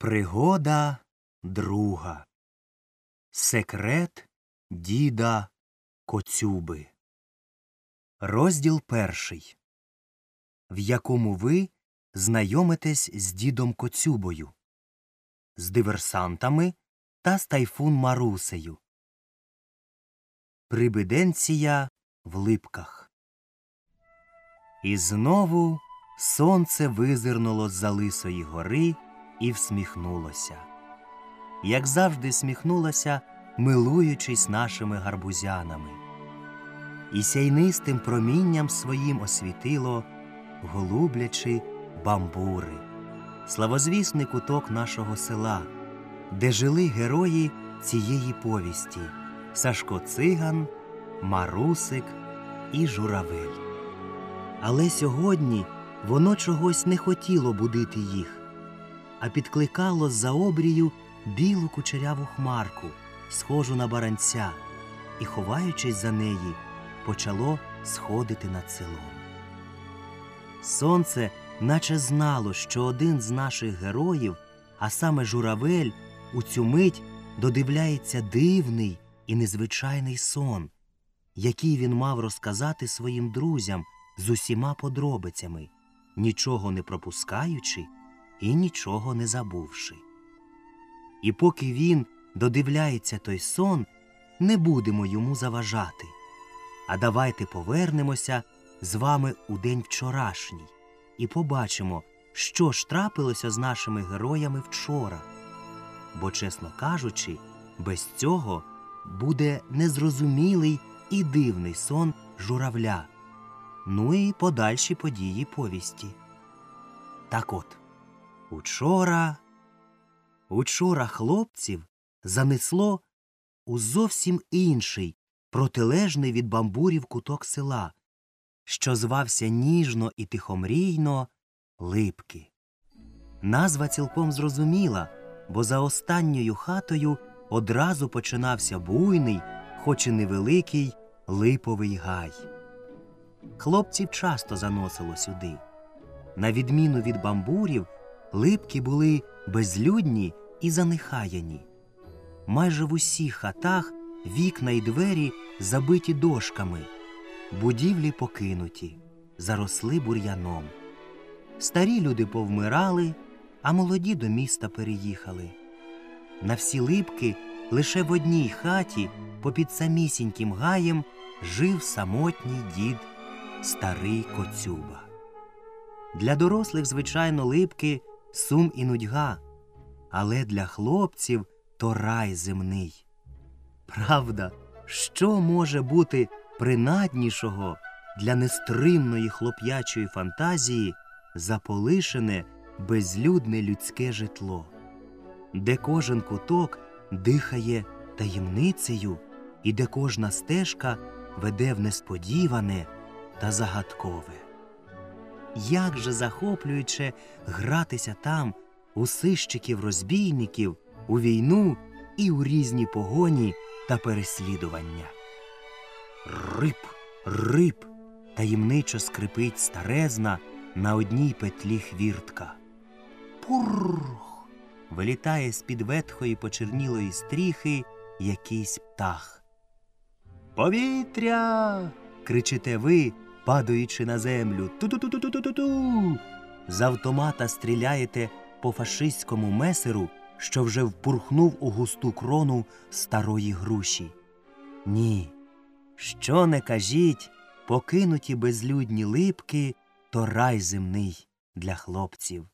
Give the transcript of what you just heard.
Пригода друга. Секрет діда Коцюби. Розділ перший. В якому ви знайомитесь з дідом Коцюбою, з диверсантами та з тайфун Марусею. Прибиденція в липках. І знову сонце визирнуло з за лисої гори і всміхнулося. Як завжди сміхнулося, милуючись нашими гарбузянами. І сяйнистим промінням своїм освітило, голублячи бамбури, славозвісний куток нашого села, де жили герої цієї повісті Сашко Циган, Марусик і Журавель. Але сьогодні воно чогось не хотіло будити їх а підкликало з-за обрію білу кучеряву хмарку, схожу на баранця, і, ховаючись за неї, почало сходити над селом. Сонце наче знало, що один з наших героїв, а саме журавель, у цю мить додивляється дивний і незвичайний сон, який він мав розказати своїм друзям з усіма подробицями, нічого не пропускаючи і нічого не забувши. І поки він додивляється той сон, не будемо йому заважати. А давайте повернемося з вами у день вчорашній і побачимо, що ж трапилося з нашими героями вчора. Бо, чесно кажучи, без цього буде незрозумілий і дивний сон журавля, ну і подальші події повісті. Так от. Учора, учора хлопців занесло у зовсім інший, протилежний від бамбурів куток села, що звався ніжно і тихомрійно Липки. Назва цілком зрозуміла, бо за останньою хатою одразу починався буйний, хоч і невеликий, липовий гай. Хлопців часто заносило сюди. На відміну від бамбурів. Липки були безлюдні і занехаяні. Майже в усіх хатах вікна й двері забиті дошками, будівлі покинуті, заросли бур'яном. Старі люди повмирали, а молоді до міста переїхали. На всі липки лише в одній хаті, попід самісіньким гаєм, жив самотній дід, старий коцюба. Для дорослих, звичайно, липки сум і нудьга, але для хлопців то рай земний. Правда, що може бути принаднішого для нестримної хлоп'ячої фантазії заполишене безлюдне людське житло, де кожен куток дихає таємницею і де кожна стежка веде в несподіване та загадкове як же захоплююче гратися там у сищиків розбійників, у війну і у різні погоні та переслідування. Рип, рип, таємничо скрипить старезна на одній петлі хвіртка. Пурх! Вилітає з під ветхої почернілої стріхи якийсь птах. Повітря. кричите ви, падаючи на землю. Ту-ту-ту-ту-ту-ту-ту. З автомата стріляєте по фашистському месеру, що вже впурхнув у густу крону старої груші. Ні. Що не кажіть, покинуті безлюдні липки то рай земний для хлопців.